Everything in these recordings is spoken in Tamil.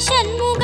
ஷண்முக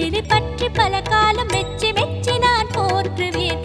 வெற்றி பற்றி பல காலம் மெச்சி மெச்சி நான் போற்றுவேன்.